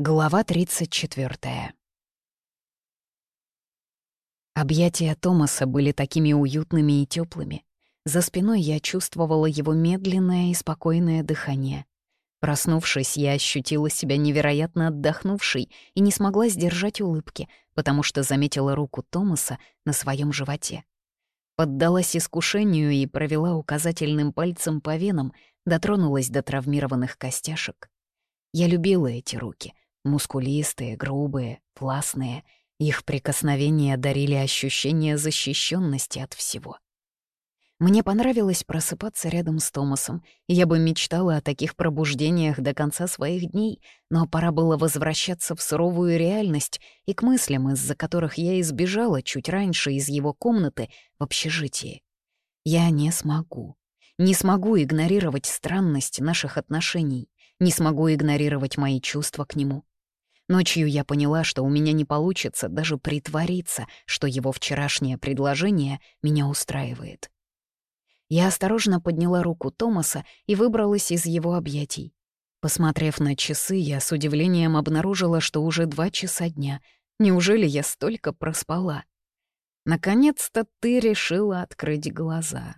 Глава 34. Объятия Томаса были такими уютными и теплыми. За спиной я чувствовала его медленное и спокойное дыхание. Проснувшись, я ощутила себя невероятно отдохнувшей и не смогла сдержать улыбки, потому что заметила руку Томаса на своем животе. Поддалась искушению и провела указательным пальцем по венам, дотронулась до травмированных костяшек. Я любила эти руки — Мускулистые, грубые, властные. Их прикосновения дарили ощущение защищенности от всего. Мне понравилось просыпаться рядом с Томасом, и я бы мечтала о таких пробуждениях до конца своих дней, но пора было возвращаться в суровую реальность и к мыслям, из-за которых я избежала чуть раньше из его комнаты в общежитии. Я не смогу. Не смогу игнорировать странность наших отношений, не смогу игнорировать мои чувства к нему. Ночью я поняла, что у меня не получится даже притвориться, что его вчерашнее предложение меня устраивает. Я осторожно подняла руку Томаса и выбралась из его объятий. Посмотрев на часы, я с удивлением обнаружила, что уже два часа дня. Неужели я столько проспала? Наконец-то ты решила открыть глаза.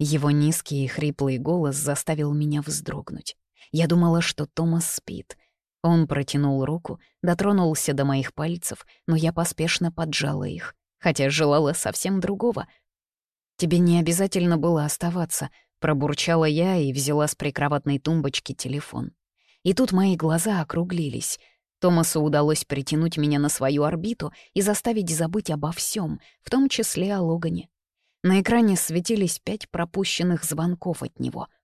Его низкий и хриплый голос заставил меня вздрогнуть. Я думала, что Томас спит — он протянул руку, дотронулся до моих пальцев, но я поспешно поджала их, хотя желала совсем другого. «Тебе не обязательно было оставаться», — пробурчала я и взяла с прикроватной тумбочки телефон. И тут мои глаза округлились. Томасу удалось притянуть меня на свою орбиту и заставить забыть обо всем, в том числе о Логане. На экране светились пять пропущенных звонков от него —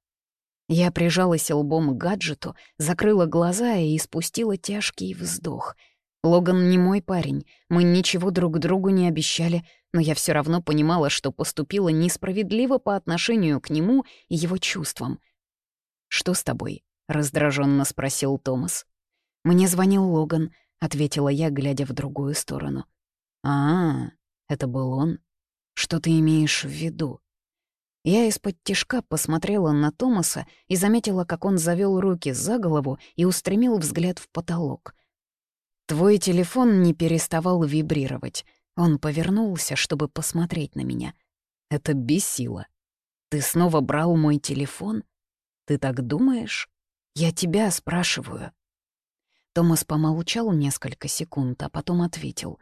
я прижалась лбом к гаджету, закрыла глаза и испустила тяжкий вздох. Логан не мой парень, мы ничего друг другу не обещали, но я все равно понимала, что поступила несправедливо по отношению к нему и его чувствам. «Что с тобой?» — раздраженно спросил Томас. «Мне звонил Логан», — ответила я, глядя в другую сторону. «А, это был он? Что ты имеешь в виду?» Я из-под тишка посмотрела на Томаса и заметила, как он завел руки за голову и устремил взгляд в потолок. «Твой телефон не переставал вибрировать. Он повернулся, чтобы посмотреть на меня. Это бесило. Ты снова брал мой телефон? Ты так думаешь? Я тебя спрашиваю». Томас помолчал несколько секунд, а потом ответил.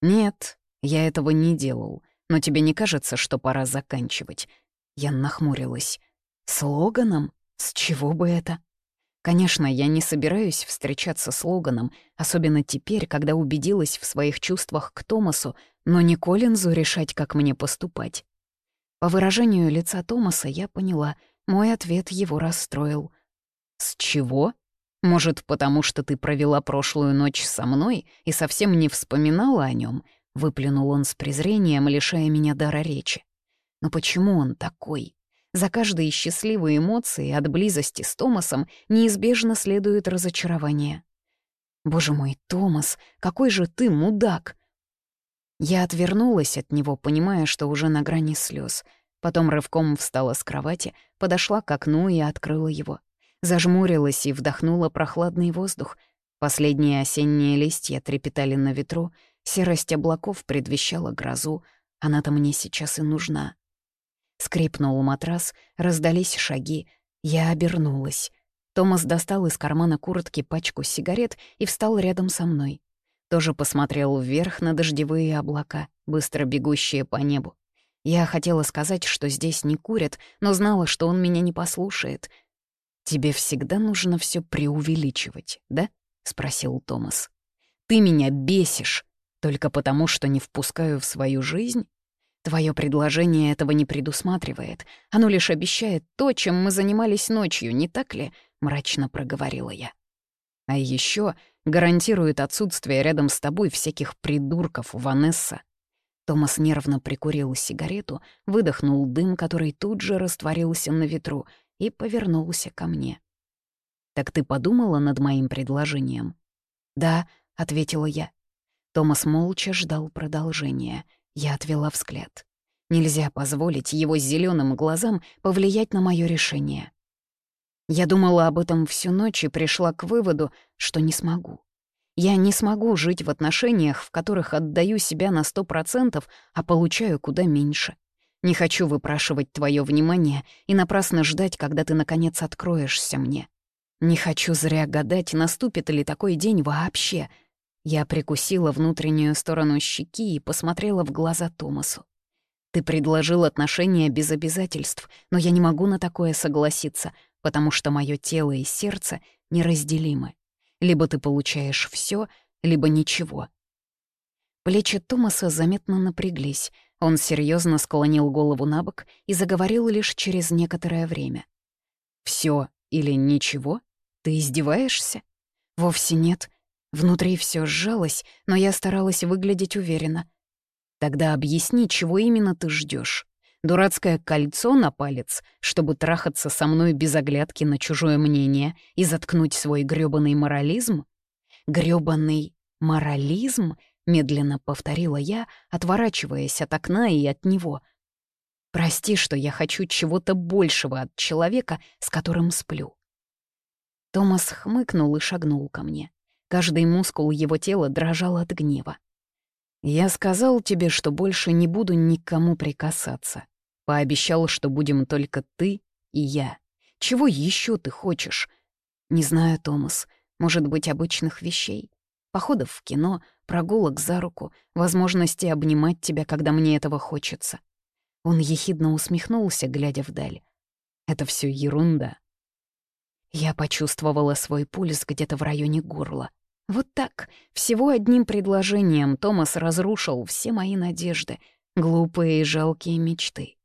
«Нет, я этого не делал, но тебе не кажется, что пора заканчивать?» Я нахмурилась. «С Логаном? С чего бы это?» Конечно, я не собираюсь встречаться с Логаном, особенно теперь, когда убедилась в своих чувствах к Томасу, но не Коллинзу решать, как мне поступать. По выражению лица Томаса я поняла, мой ответ его расстроил. «С чего? Может, потому что ты провела прошлую ночь со мной и совсем не вспоминала о нем? выплюнул он с презрением, лишая меня дара речи. Но почему он такой? За каждой счастливой эмоции от близости с Томасом неизбежно следует разочарование. «Боже мой, Томас, какой же ты мудак!» Я отвернулась от него, понимая, что уже на грани слез. Потом рывком встала с кровати, подошла к окну и открыла его. Зажмурилась и вдохнула прохладный воздух. Последние осенние листья трепетали на ветру, серость облаков предвещала грозу. Она-то мне сейчас и нужна. Скрипнул матрас, раздались шаги. Я обернулась. Томас достал из кармана куртки пачку сигарет и встал рядом со мной. Тоже посмотрел вверх на дождевые облака, быстро бегущие по небу. Я хотела сказать, что здесь не курят, но знала, что он меня не послушает. «Тебе всегда нужно все преувеличивать, да?» — спросил Томас. «Ты меня бесишь, только потому, что не впускаю в свою жизнь?» Твое предложение этого не предусматривает. Оно лишь обещает то, чем мы занимались ночью, не так ли?» — мрачно проговорила я. «А еще гарантирует отсутствие рядом с тобой всяких придурков, Ванесса». Томас нервно прикурил сигарету, выдохнул дым, который тут же растворился на ветру, и повернулся ко мне. «Так ты подумала над моим предложением?» «Да», — ответила я. Томас молча ждал продолжения — я отвела взгляд. Нельзя позволить его зеленым глазам повлиять на мое решение. Я думала об этом всю ночь и пришла к выводу, что не смогу. Я не смогу жить в отношениях, в которых отдаю себя на сто процентов, а получаю куда меньше. Не хочу выпрашивать твое внимание и напрасно ждать, когда ты, наконец, откроешься мне. Не хочу зря гадать, наступит ли такой день вообще. Я прикусила внутреннюю сторону щеки и посмотрела в глаза Томасу. Ты предложил отношения без обязательств, но я не могу на такое согласиться, потому что мое тело и сердце неразделимы. Либо ты получаешь все, либо ничего. Плечи Томаса заметно напряглись. Он серьезно склонил голову на бок и заговорил лишь через некоторое время. Все или ничего? Ты издеваешься? Вовсе нет. Внутри все сжалось, но я старалась выглядеть уверенно. Тогда объясни, чего именно ты ждешь. Дурацкое кольцо на палец, чтобы трахаться со мной без оглядки на чужое мнение и заткнуть свой грёбаный морализм? Грёбаный морализм? Медленно повторила я, отворачиваясь от окна и от него. Прости, что я хочу чего-то большего от человека, с которым сплю. Томас хмыкнул и шагнул ко мне. Каждый мускул его тела дрожал от гнева. «Я сказал тебе, что больше не буду никому прикасаться. Пообещал, что будем только ты и я. Чего еще ты хочешь? Не знаю, Томас. Может быть, обычных вещей. Походов в кино, прогулок за руку, возможности обнимать тебя, когда мне этого хочется. Он ехидно усмехнулся, глядя вдаль. Это все ерунда. Я почувствовала свой пульс где-то в районе горла. Вот так, всего одним предложением Томас разрушил все мои надежды, глупые и жалкие мечты.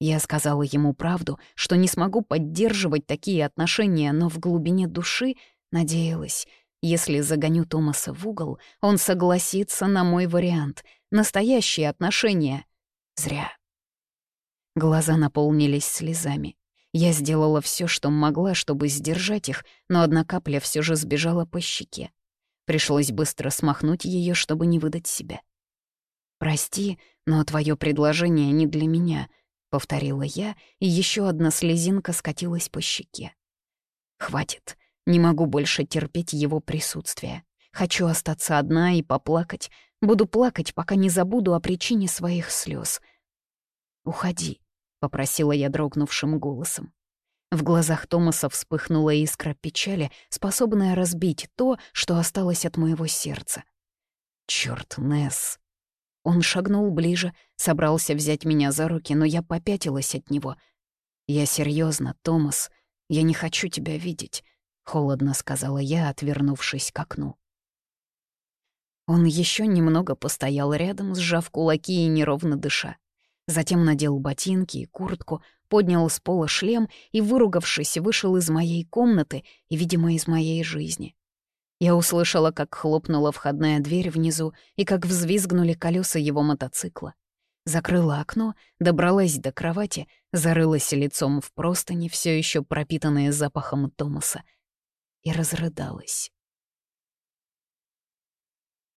Я сказала ему правду, что не смогу поддерживать такие отношения, но в глубине души надеялась, если загоню Томаса в угол, он согласится на мой вариант. Настоящие отношения. Зря. Глаза наполнились слезами. Я сделала все, что могла, чтобы сдержать их, но одна капля все же сбежала по щеке. Пришлось быстро смахнуть ее, чтобы не выдать себя. «Прости, но твое предложение не для меня», — повторила я, и еще одна слезинка скатилась по щеке. «Хватит. Не могу больше терпеть его присутствие. Хочу остаться одна и поплакать. Буду плакать, пока не забуду о причине своих слез. «Уходи», — попросила я дрогнувшим голосом. В глазах Томаса вспыхнула искра печали, способная разбить то, что осталось от моего сердца. «Чёрт, Несс!» Он шагнул ближе, собрался взять меня за руки, но я попятилась от него. «Я серьезно, Томас. Я не хочу тебя видеть», — холодно сказала я, отвернувшись к окну. Он еще немного постоял рядом, сжав кулаки и неровно дыша. Затем надел ботинки и куртку, поднял с пола шлем и, выругавшись, вышел из моей комнаты и, видимо, из моей жизни. Я услышала, как хлопнула входная дверь внизу и как взвизгнули колеса его мотоцикла. Закрыла окно, добралась до кровати, зарылась лицом в простыни, все еще пропитанные запахом Томаса, и разрыдалась.